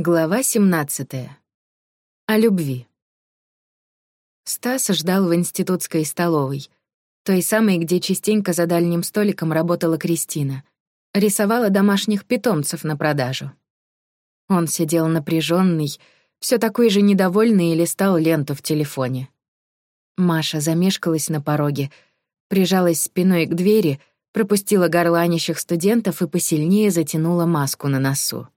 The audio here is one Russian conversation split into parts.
Глава 17. О любви. Стас ждал в институтской столовой, той самой, где частенько за дальним столиком работала Кристина. Рисовала домашних питомцев на продажу. Он сидел напряженный, все такой же недовольный и листал ленту в телефоне. Маша замешкалась на пороге, прижалась спиной к двери, пропустила горланищих студентов и посильнее затянула маску на носу.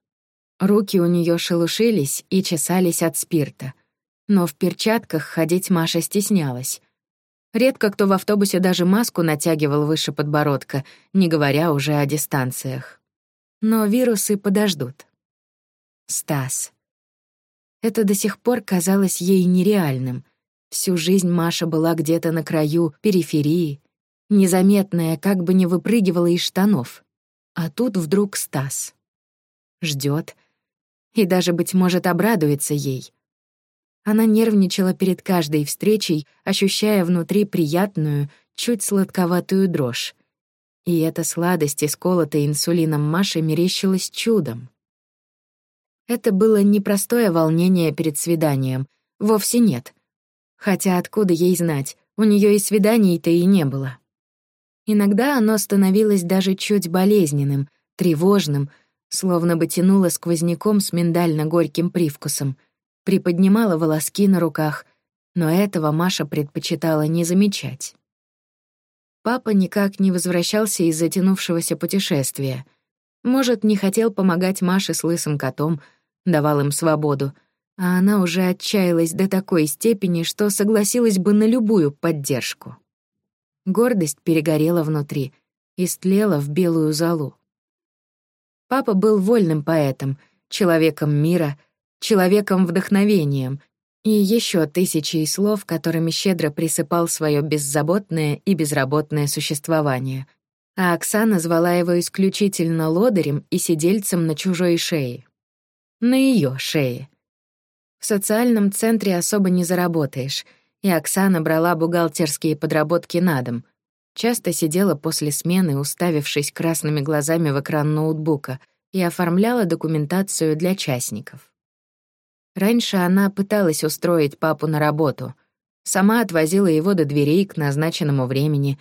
Руки у нее шелушились и чесались от спирта. Но в перчатках ходить Маша стеснялась. Редко кто в автобусе даже маску натягивал выше подбородка, не говоря уже о дистанциях. Но вирусы подождут. Стас. Это до сих пор казалось ей нереальным. Всю жизнь Маша была где-то на краю периферии, незаметная, как бы не выпрыгивала из штанов. А тут вдруг Стас. Ждет, и даже, быть может, обрадуется ей. Она нервничала перед каждой встречей, ощущая внутри приятную, чуть сладковатую дрожь. И эта сладость, исколотая инсулином Маши, мерещилась чудом. Это было непростое волнение перед свиданием, вовсе нет. Хотя откуда ей знать, у нее и свиданий-то и не было. Иногда оно становилось даже чуть болезненным, тревожным, словно бы тянула сквозняком с миндально-горьким привкусом, приподнимала волоски на руках, но этого Маша предпочитала не замечать. Папа никак не возвращался из затянувшегося путешествия. Может, не хотел помогать Маше с лысым котом, давал им свободу, а она уже отчаялась до такой степени, что согласилась бы на любую поддержку. Гордость перегорела внутри, истлела в белую золу. Папа был вольным поэтом, человеком мира, человеком-вдохновением и еще тысячи слов, которыми щедро присыпал свое беззаботное и безработное существование. А Оксана звала его исключительно лодырем и сидельцем на чужой шее. На ее шее. В социальном центре особо не заработаешь, и Оксана брала бухгалтерские подработки на дом — Часто сидела после смены, уставившись красными глазами в экран ноутбука, и оформляла документацию для частников. Раньше она пыталась устроить папу на работу. Сама отвозила его до дверей к назначенному времени,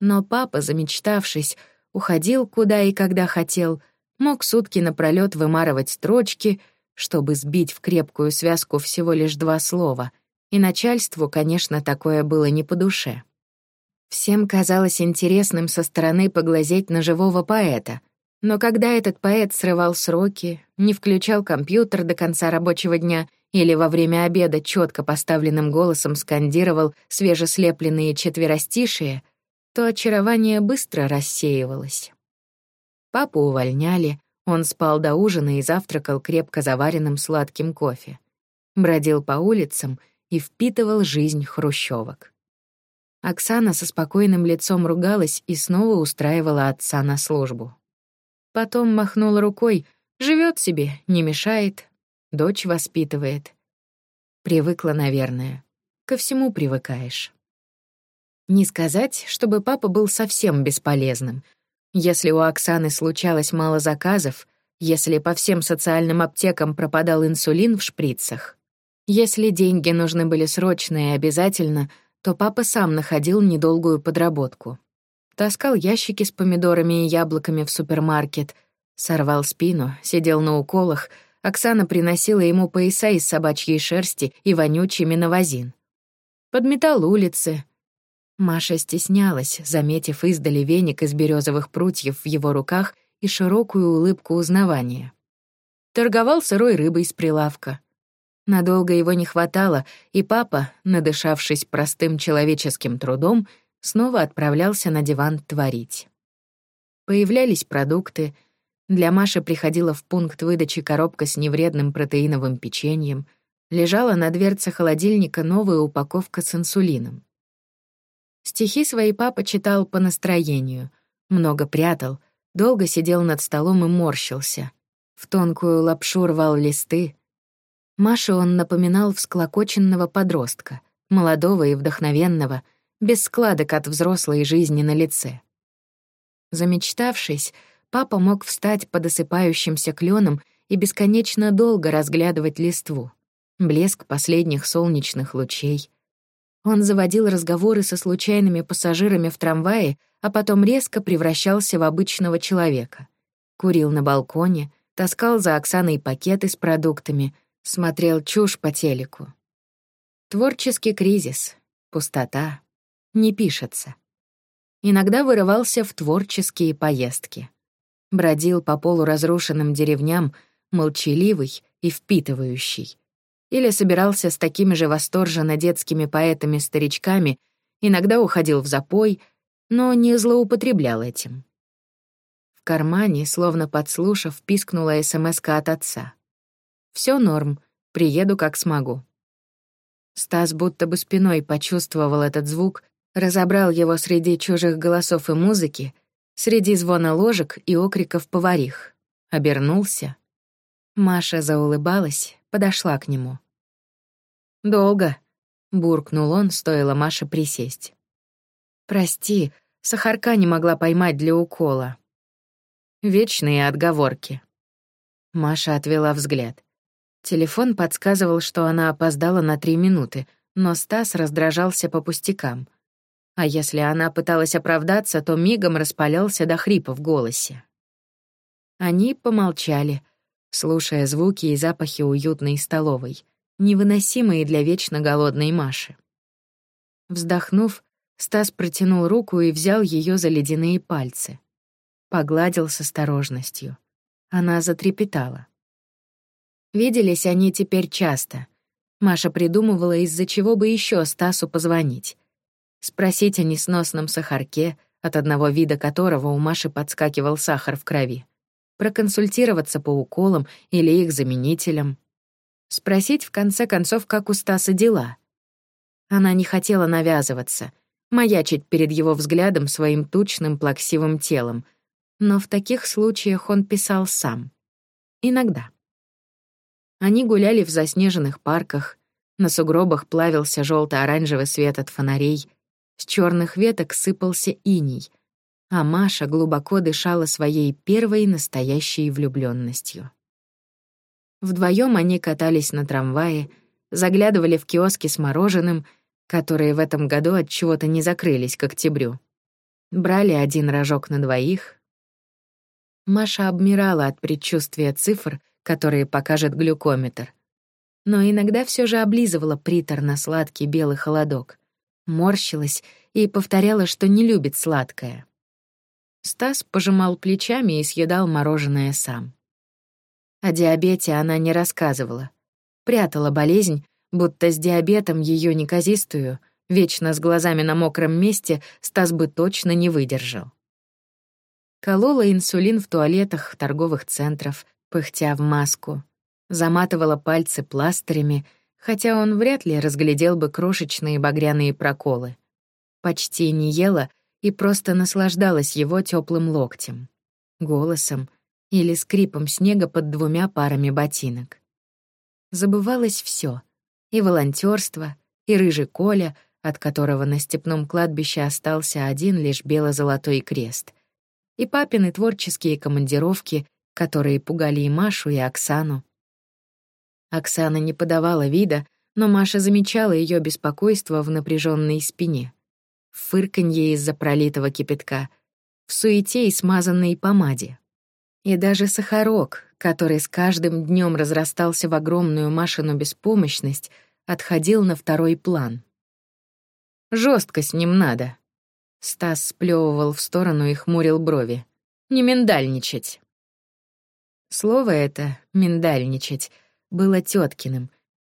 но папа, замечтавшись, уходил куда и когда хотел, мог сутки напролёт вымарывать строчки, чтобы сбить в крепкую связку всего лишь два слова, и начальству, конечно, такое было не по душе. Всем казалось интересным со стороны поглазеть на живого поэта. Но когда этот поэт срывал сроки, не включал компьютер до конца рабочего дня или во время обеда четко поставленным голосом скандировал свежеслепленные четверостишие, то очарование быстро рассеивалось. Папу увольняли, он спал до ужина и завтракал крепко заваренным сладким кофе. Бродил по улицам и впитывал жизнь хрущевок. Оксана со спокойным лицом ругалась и снова устраивала отца на службу. Потом махнула рукой, живет себе, не мешает, дочь воспитывает. Привыкла, наверное. Ко всему привыкаешь. Не сказать, чтобы папа был совсем бесполезным. Если у Оксаны случалось мало заказов, если по всем социальным аптекам пропадал инсулин в шприцах, если деньги нужны были срочно и обязательно — то папа сам находил недолгую подработку. Таскал ящики с помидорами и яблоками в супермаркет, сорвал спину, сидел на уколах, Оксана приносила ему пояса из собачьей шерсти и вонючий миновазин. Подметал улицы. Маша стеснялась, заметив издали веник из березовых прутьев в его руках и широкую улыбку узнавания. Торговал сырой рыбой с прилавка. Надолго его не хватало, и папа, надышавшись простым человеческим трудом, снова отправлялся на диван творить. Появлялись продукты. Для Маши приходила в пункт выдачи коробка с невредным протеиновым печеньем. Лежала на дверце холодильника новая упаковка с инсулином. Стихи свои папа читал по настроению, много прятал, долго сидел над столом и морщился. В тонкую лапшу рвал листы, Маше он напоминал всклокоченного подростка, молодого и вдохновенного, без складок от взрослой жизни на лице. Замечтавшись, папа мог встать под осыпающимся кленом и бесконечно долго разглядывать листву. Блеск последних солнечных лучей. Он заводил разговоры со случайными пассажирами в трамвае, а потом резко превращался в обычного человека. Курил на балконе, таскал за Оксаной пакеты с продуктами, смотрел чушь по телеку. Творческий кризис, пустота, не пишется. Иногда вырывался в творческие поездки. Бродил по полуразрушенным деревням, молчаливый и впитывающий. Или собирался с такими же восторженно детскими поэтами-старичками, иногда уходил в запой, но не злоупотреблял этим. В кармане, словно подслушав, пискнула смс от отца. Все норм, приеду как смогу». Стас будто бы спиной почувствовал этот звук, разобрал его среди чужих голосов и музыки, среди звона ложек и окриков поварих. Обернулся. Маша заулыбалась, подошла к нему. «Долго», — буркнул он, стоило Маше присесть. «Прости, сахарка не могла поймать для укола». Вечные отговорки. Маша отвела взгляд. Телефон подсказывал, что она опоздала на три минуты, но Стас раздражался по пустякам. А если она пыталась оправдаться, то мигом распалялся до хрипа в голосе. Они помолчали, слушая звуки и запахи уютной столовой, невыносимые для вечно голодной Маши. Вздохнув, Стас протянул руку и взял ее за ледяные пальцы. Погладил с осторожностью. Она затрепетала. Виделись они теперь часто. Маша придумывала, из-за чего бы еще Стасу позвонить. Спросить о несносном сахарке, от одного вида которого у Маши подскакивал сахар в крови. Проконсультироваться по уколам или их заменителям. Спросить, в конце концов, как у Стаса дела. Она не хотела навязываться, маячить перед его взглядом своим тучным плаксивым телом, но в таких случаях он писал сам. Иногда. Они гуляли в заснеженных парках, на сугробах плавился желто оранжевый свет от фонарей, с черных веток сыпался иней, а Маша глубоко дышала своей первой настоящей влюбленностью. Вдвоем они катались на трамвае, заглядывали в киоски с мороженым, которые в этом году от чего-то не закрылись к октябрю. Брали один рожок на двоих. Маша обмирала от предчувствия цифр — которые покажет глюкометр. Но иногда все же облизывала приторно-сладкий белый холодок, морщилась и повторяла, что не любит сладкое. Стас пожимал плечами и съедал мороженое сам. О диабете она не рассказывала. Прятала болезнь, будто с диабетом ее неказистую, вечно с глазами на мокром месте, Стас бы точно не выдержал. Колола инсулин в туалетах торговых центров, пыхтя в маску. Заматывала пальцы пластырями, хотя он вряд ли разглядел бы крошечные багряные проколы. Почти не ела и просто наслаждалась его теплым локтем, голосом или скрипом снега под двумя парами ботинок. Забывалось все: и волонтерство, и рыжий Коля, от которого на степном кладбище остался один лишь бело-золотой крест, и папины творческие командировки которые пугали и Машу, и Оксану. Оксана не подавала вида, но Маша замечала ее беспокойство в напряженной спине, в фырканье из-за пролитого кипятка, в суете и смазанной помаде. И даже сахарок, который с каждым днем разрастался в огромную Машину беспомощность, отходил на второй план. Жестко с ним надо. Стас сплевывал в сторону и хмурил брови. Не миндальничать. Слово это «миндальничать» было теткиным,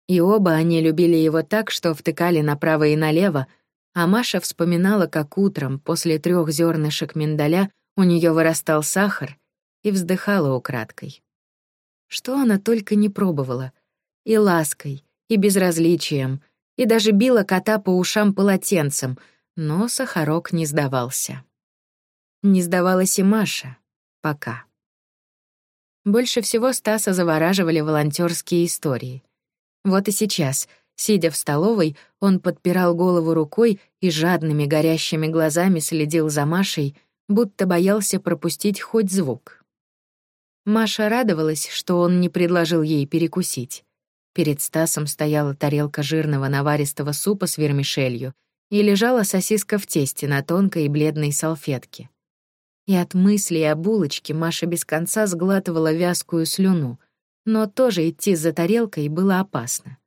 и оба они любили его так, что втыкали направо и налево, а Маша вспоминала, как утром после трех зернышек миндаля у нее вырастал сахар, и вздыхала украдкой. Что она только не пробовала. И лаской, и безразличием, и даже била кота по ушам полотенцем, но сахарок не сдавался. Не сдавалась и Маша. Пока. Больше всего Стаса завораживали волонтерские истории. Вот и сейчас, сидя в столовой, он подпирал голову рукой и жадными горящими глазами следил за Машей, будто боялся пропустить хоть звук. Маша радовалась, что он не предложил ей перекусить. Перед Стасом стояла тарелка жирного наваристого супа с вермишелью и лежала сосиска в тесте на тонкой и бледной салфетке. И от мыслей о булочке Маша без конца сглатывала вязкую слюну, но тоже идти за тарелкой было опасно.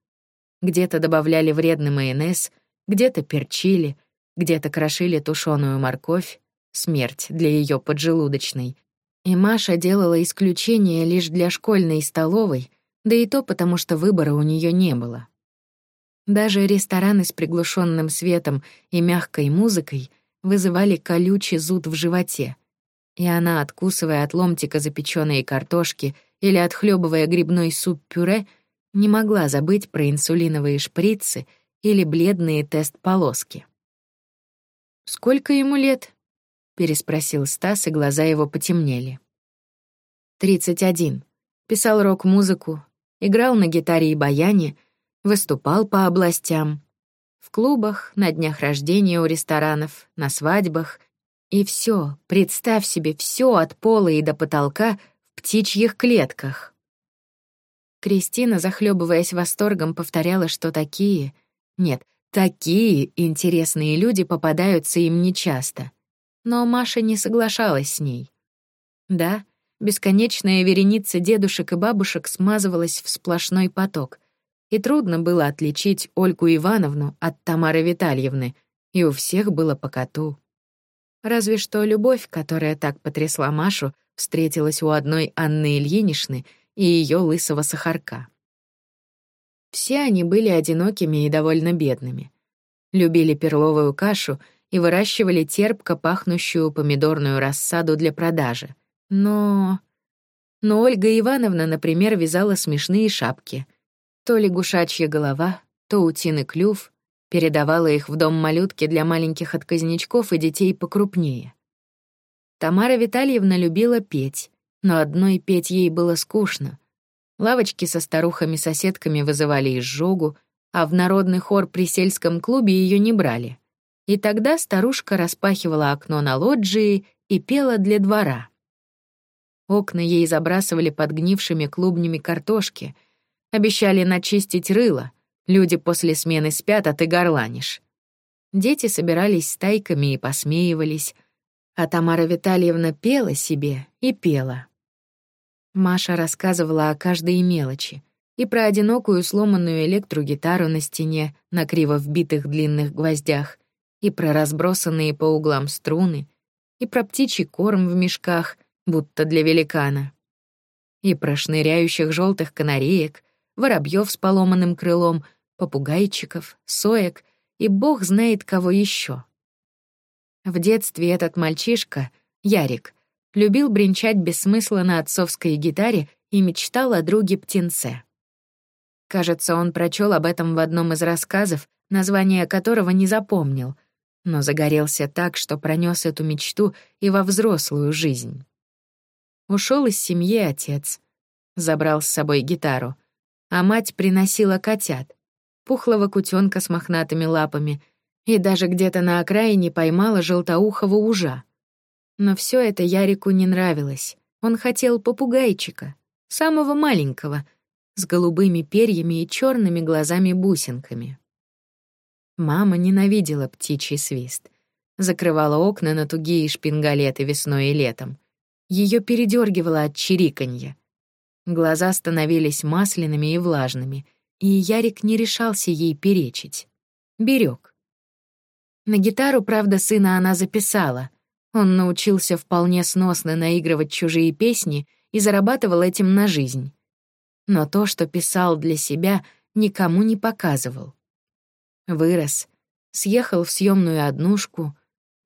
Где-то добавляли вредный майонез, где-то перчили, где-то крошили тушеную морковь, смерть для ее поджелудочной, и Маша делала исключение лишь для школьной столовой, да и то потому, что выбора у нее не было. Даже рестораны с приглушенным светом и мягкой музыкой вызывали колючий зуд в животе, и она, откусывая от ломтика запеченной картошки или отхлебывая грибной суп-пюре, не могла забыть про инсулиновые шприцы или бледные тест-полоски. «Сколько ему лет?» переспросил Стас, и глаза его потемнели. Тридцать один. Писал рок-музыку, играл на гитаре и баяне, выступал по областям. В клубах, на днях рождения у ресторанов, на свадьбах. И все, представь себе, все от пола и до потолка в птичьих клетках. Кристина, захлебываясь восторгом, повторяла, что такие... Нет, такие интересные люди попадаются им нечасто но Маша не соглашалась с ней. Да, бесконечная вереница дедушек и бабушек смазывалась в сплошной поток, и трудно было отличить Ольгу Ивановну от Тамары Витальевны, и у всех было по коту. Разве что любовь, которая так потрясла Машу, встретилась у одной Анны Ильиничны и ее лысого сахарка. Все они были одинокими и довольно бедными. Любили перловую кашу — и выращивали терпко пахнущую помидорную рассаду для продажи. Но... Но Ольга Ивановна, например, вязала смешные шапки. То лягушачья голова, то утиный клюв, передавала их в дом малютки для маленьких отказничков и детей покрупнее. Тамара Витальевна любила петь, но одной петь ей было скучно. Лавочки со старухами-соседками вызывали изжогу, а в народный хор при сельском клубе ее не брали. И тогда старушка распахивала окно на лоджии и пела для двора. Окна ей забрасывали подгнившими клубнями картошки, обещали начистить рыло, люди после смены спят, а ты горланишь. Дети собирались стайками и посмеивались, а Тамара Витальевна пела себе и пела. Маша рассказывала о каждой мелочи, и про одинокую сломанную электрогитару на стене на криво вбитых длинных гвоздях, и про разбросанные по углам струны, и про птичий корм в мешках, будто для великана, и про шныряющих желтых канареек, воробьев с поломанным крылом, попугайчиков, соек и бог знает кого еще. В детстве этот мальчишка, Ярик, любил бренчать без смысла на отцовской гитаре и мечтал о друге-птенце. Кажется, он прочел об этом в одном из рассказов, название которого не запомнил — но загорелся так, что пронес эту мечту и во взрослую жизнь. Ушел из семьи отец, забрал с собой гитару, а мать приносила котят, пухлого кутенка с мохнатыми лапами и даже где-то на окраине поймала желтоухого ужа. Но все это Ярику не нравилось. Он хотел попугайчика, самого маленького, с голубыми перьями и черными глазами-бусинками. Мама ненавидела птичий свист. Закрывала окна на тугие шпингалеты весной и летом. Ее передергивало от чириканья. Глаза становились масляными и влажными, и Ярик не решался ей перечить. Берег. На гитару, правда, сына она записала. Он научился вполне сносно наигрывать чужие песни и зарабатывал этим на жизнь. Но то, что писал для себя, никому не показывал. Вырос, съехал в съемную однушку,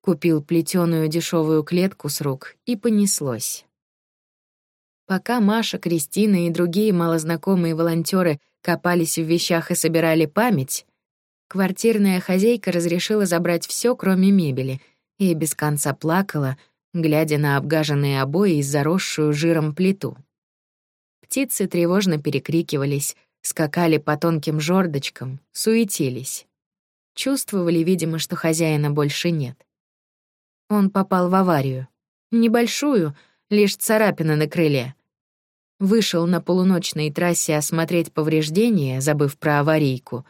купил плетеную дешевую клетку с рук и понеслось. Пока Маша, Кристина и другие малознакомые волонтеры копались в вещах и собирали память, квартирная хозяйка разрешила забрать все, кроме мебели, и без конца плакала, глядя на обгаженные обои и заросшую жиром плиту. Птицы тревожно перекрикивались, скакали по тонким жердочкам, суетились. Чувствовали, видимо, что хозяина больше нет. Он попал в аварию. Небольшую, лишь царапина на крыле. Вышел на полуночной трассе осмотреть повреждения, забыв про аварийку,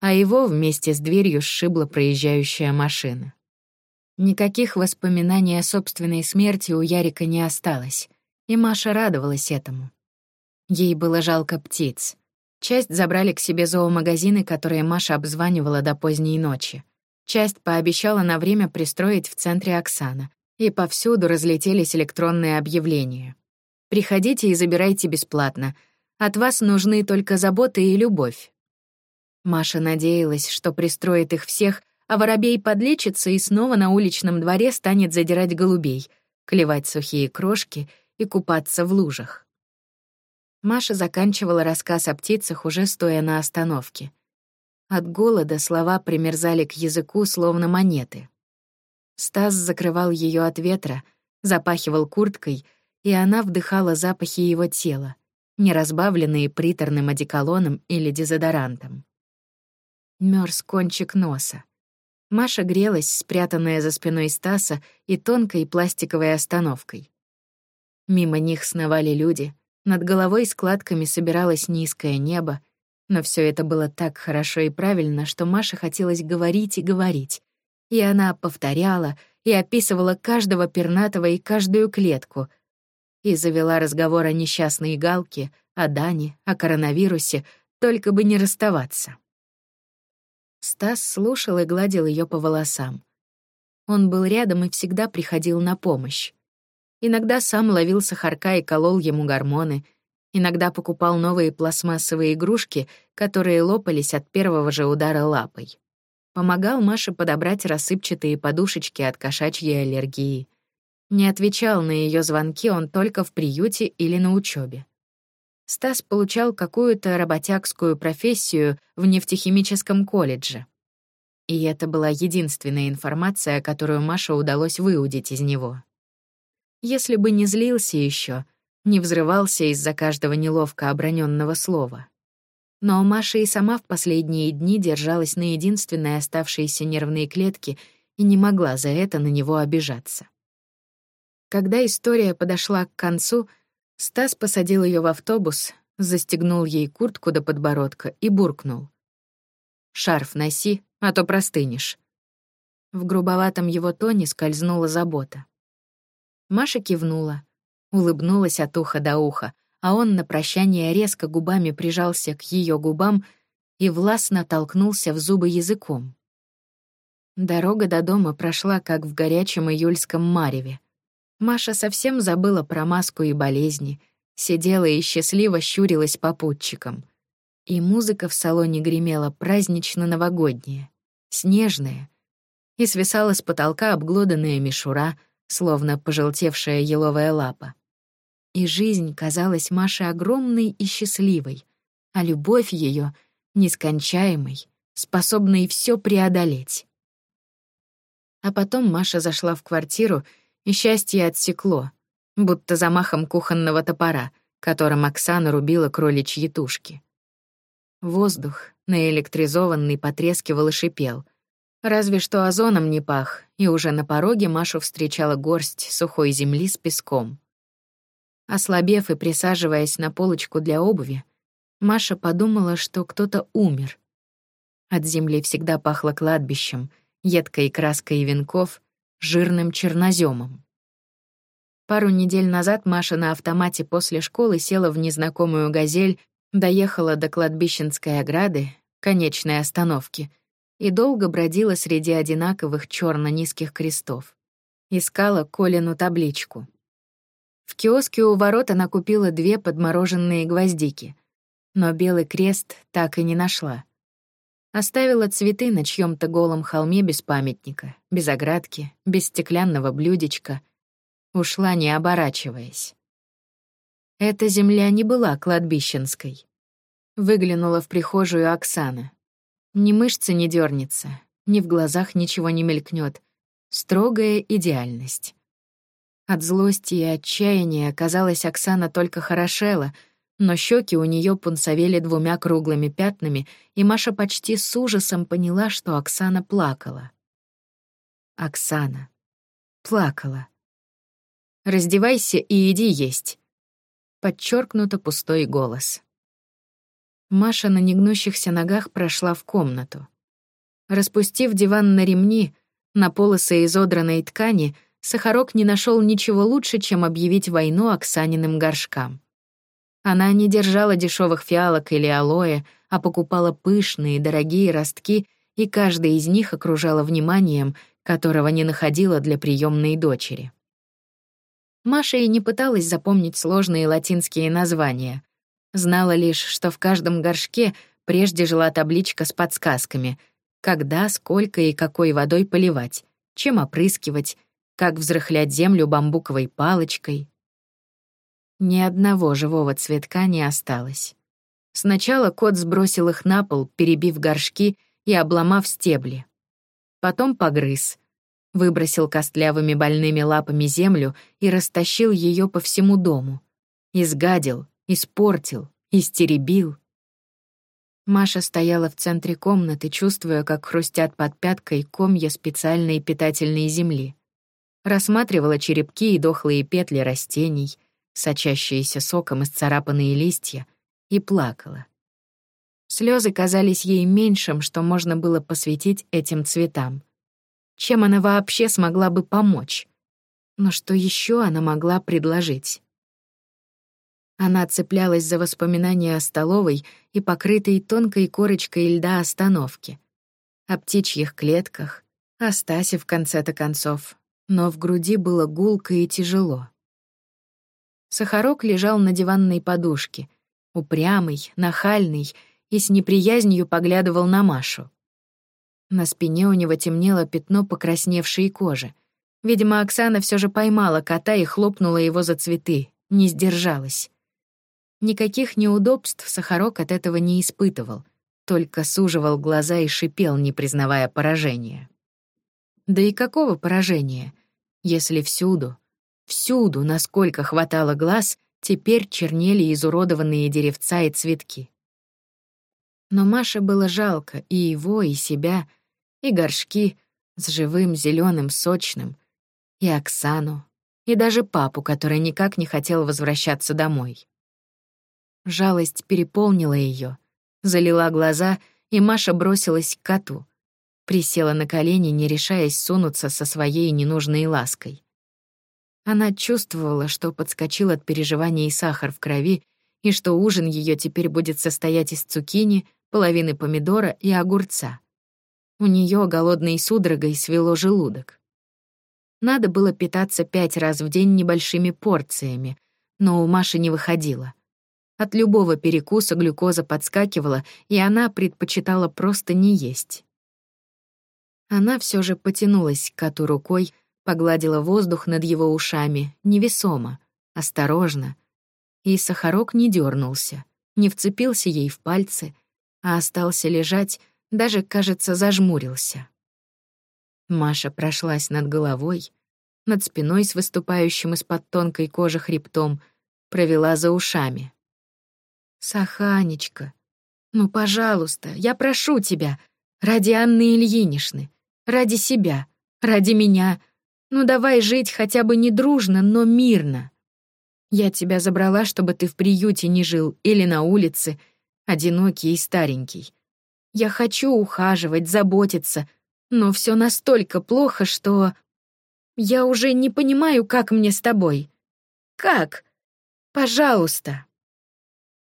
а его вместе с дверью сшибла проезжающая машина. Никаких воспоминаний о собственной смерти у Ярика не осталось, и Маша радовалась этому. Ей было жалко птиц. Часть забрали к себе зоомагазины, которые Маша обзванивала до поздней ночи. Часть пообещала на время пристроить в центре Оксана, и повсюду разлетелись электронные объявления. Приходите и забирайте бесплатно. От вас нужны только забота и любовь. Маша надеялась, что пристроит их всех, а воробей подлечится и снова на уличном дворе станет задирать голубей, клевать сухие крошки и купаться в лужах. Маша заканчивала рассказ о птицах, уже стоя на остановке. От голода слова примерзали к языку, словно монеты. Стас закрывал ее от ветра, запахивал курткой и она вдыхала запахи его тела, не разбавленные приторным одеколоном или дезодорантом. Мёрз кончик носа. Маша грелась, спрятанная за спиной Стаса и тонкой пластиковой остановкой. Мимо них сновали люди, над головой складками собиралось низкое небо, но все это было так хорошо и правильно, что Маше хотелось говорить и говорить. И она повторяла и описывала каждого пернатого и каждую клетку — и завела разговор о несчастной Галке, о Дане, о коронавирусе, только бы не расставаться. Стас слушал и гладил ее по волосам. Он был рядом и всегда приходил на помощь. Иногда сам ловил сахарка и колол ему гормоны, иногда покупал новые пластмассовые игрушки, которые лопались от первого же удара лапой. Помогал Маше подобрать рассыпчатые подушечки от кошачьей аллергии. Не отвечал на ее звонки он только в приюте или на учебе. Стас получал какую-то работягскую профессию в нефтехимическом колледже. И это была единственная информация, которую Маше удалось выудить из него. Если бы не злился еще, не взрывался из-за каждого неловко оброненного слова. Но Маша и сама в последние дни держалась на единственной оставшейся нервной клетке и не могла за это на него обижаться. Когда история подошла к концу, Стас посадил ее в автобус, застегнул ей куртку до подбородка и буркнул. «Шарф носи, а то простынешь». В грубоватом его тоне скользнула забота. Маша кивнула, улыбнулась от уха до уха, а он на прощание резко губами прижался к ее губам и властно толкнулся в зубы языком. Дорога до дома прошла, как в горячем июльском мареве. Маша совсем забыла про маску и болезни, сидела и счастливо щурилась попутчикам. И музыка в салоне гремела празднично-новогодняя, снежная, и свисала с потолка обглоданная мишура, словно пожелтевшая еловая лапа. И жизнь казалась Маше огромной и счастливой, а любовь ее нескончаемой, способной все преодолеть. А потом Маша зашла в квартиру и счастье отсекло, будто замахом кухонного топора, которым Оксана рубила кроличьи тушки. Воздух, наэлектризованный, потрескивал и шипел. Разве что озоном не пах, и уже на пороге Машу встречала горсть сухой земли с песком. Ослабев и присаживаясь на полочку для обуви, Маша подумала, что кто-то умер. От земли всегда пахло кладбищем, едкой краской венков жирным черноземом. Пару недель назад Маша на автомате после школы села в незнакомую «Газель», доехала до кладбищенской ограды, конечной остановки, и долго бродила среди одинаковых черно низких крестов. Искала Колину табличку. В киоске у ворот она купила две подмороженные гвоздики, но белый крест так и не нашла. Оставила цветы на чьем-то голом холме без памятника, без оградки, без стеклянного блюдечка. Ушла, не оборачиваясь. Эта земля не была кладбищенской. Выглянула в прихожую Оксана. Ни мышцы не дернется, ни в глазах ничего не мелькнет. Строгая идеальность. От злости и отчаяния, казалось, Оксана только хорошела — но щеки у нее пунцовели двумя круглыми пятнами, и Маша почти с ужасом поняла, что Оксана плакала. Оксана. Плакала. «Раздевайся и иди есть». подчеркнуто пустой голос. Маша на негнущихся ногах прошла в комнату. Распустив диван на ремни, на полосы изодранной ткани, Сахарок не нашел ничего лучше, чем объявить войну Оксаниным горшкам. Она не держала дешевых фиалок или алоэ, а покупала пышные, дорогие ростки, и каждая из них окружала вниманием, которого не находила для приемной дочери. Маша и не пыталась запомнить сложные латинские названия. Знала лишь, что в каждом горшке прежде жила табличка с подсказками — когда, сколько и какой водой поливать, чем опрыскивать, как взрыхлять землю бамбуковой палочкой. Ни одного живого цветка не осталось. Сначала кот сбросил их на пол, перебив горшки и обломав стебли. Потом погрыз, выбросил костлявыми больными лапами землю и растащил ее по всему дому. Изгадил, испортил, истеребил. Маша стояла в центре комнаты, чувствуя, как хрустят под пяткой комья специальной питательной земли. Рассматривала черепки и дохлые петли растений, сочащиеся соком из царапанные листья, и плакала. Слезы казались ей меньшим, что можно было посвятить этим цветам. Чем она вообще смогла бы помочь? Но что еще она могла предложить? Она цеплялась за воспоминания о столовой и покрытой тонкой корочкой льда остановке. О птичьих клетках, о Стасе в конце-то концов. Но в груди было гулко и тяжело. Сахарок лежал на диванной подушке, упрямый, нахальный и с неприязнью поглядывал на Машу. На спине у него темнело пятно покрасневшей кожи. Видимо, Оксана все же поймала кота и хлопнула его за цветы, не сдержалась. Никаких неудобств Сахарок от этого не испытывал, только суживал глаза и шипел, не признавая поражения. Да и какого поражения, если всюду, всюду, насколько хватало глаз, теперь чернели изуродованные деревца и цветки. Но Маше было жалко и его, и себя, и горшки с живым, зеленым, сочным, и Оксану, и даже папу, который никак не хотел возвращаться домой. Жалость переполнила ее, залила глаза, и Маша бросилась к коту. Присела на колени, не решаясь сунуться со своей ненужной лаской. Она чувствовала, что подскочил от переживаний сахар в крови, и что ужин ее теперь будет состоять из цукини, половины помидора и огурца. У нее голодной судорогой свело желудок. Надо было питаться пять раз в день небольшими порциями, но у Маши не выходило — от любого перекуса глюкоза подскакивала, и она предпочитала просто не есть. Она все же потянулась к коту рукой, погладила воздух над его ушами, невесомо, осторожно. И сахарок не дернулся, не вцепился ей в пальцы, а остался лежать, даже, кажется, зажмурился. Маша прошлась над головой, над спиной с выступающим из-под тонкой кожи хребтом, провела за ушами. Саханечка, ну, пожалуйста, я прошу тебя, ради Анны Ильиничны, ради себя, ради меня, ну давай жить хотя бы не дружно, но мирно. Я тебя забрала, чтобы ты в приюте не жил или на улице, одинокий и старенький. Я хочу ухаживать, заботиться, но все настолько плохо, что... Я уже не понимаю, как мне с тобой. Как? Пожалуйста.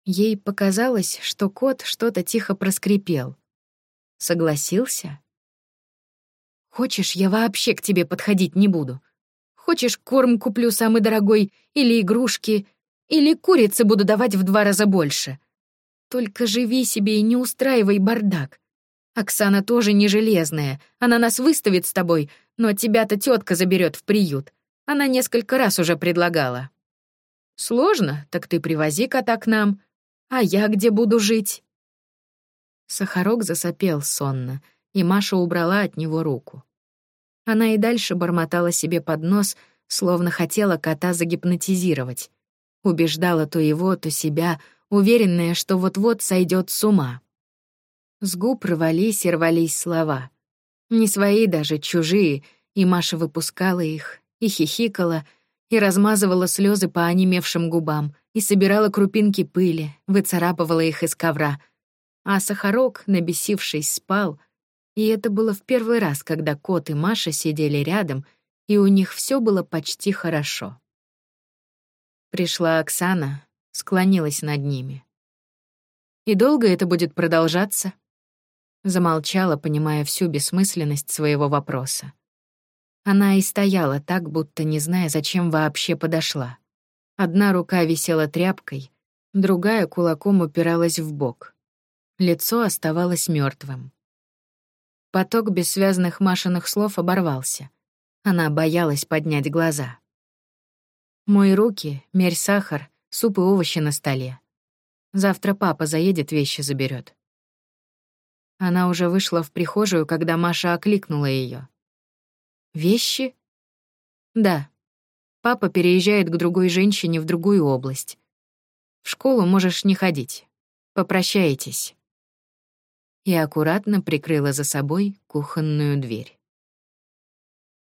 Ей показалось, что кот что-то тихо проскрипел. Согласился? «Хочешь, я вообще к тебе подходить не буду? Хочешь, корм куплю самый дорогой, или игрушки, или курицы буду давать в два раза больше? Только живи себе и не устраивай бардак. Оксана тоже не железная, она нас выставит с тобой, но тебя-то тетка заберет в приют. Она несколько раз уже предлагала». «Сложно? Так ты привози кота к нам. А я где буду жить?» Сахарок засопел сонно, и Маша убрала от него руку. Она и дальше бормотала себе под нос, словно хотела кота загипнотизировать. Убеждала то его, то себя, уверенная, что вот-вот сойдет с ума. С губ рвались и рвались слова. Не свои даже, чужие, и Маша выпускала их, и хихикала, и размазывала слезы по онемевшим губам, и собирала крупинки пыли, выцарапывала их из ковра. А Сахарок, набесившись, спал, и это было в первый раз, когда кот и Маша сидели рядом, и у них все было почти хорошо. Пришла Оксана, склонилась над ними. «И долго это будет продолжаться?» Замолчала, понимая всю бессмысленность своего вопроса. Она и стояла так, будто не зная, зачем вообще подошла. Одна рука висела тряпкой, другая кулаком упиралась в бок. Лицо оставалось мертвым. Поток бессвязных Машиных слов оборвался. Она боялась поднять глаза. «Мой руки, мерь сахар, суп и овощи на столе. Завтра папа заедет, вещи заберет. Она уже вышла в прихожую, когда Маша окликнула ее. Вещи? Да. Папа переезжает к другой женщине в другую область. В школу можешь не ходить. Попрощайтесь. И аккуратно прикрыла за собой кухонную дверь.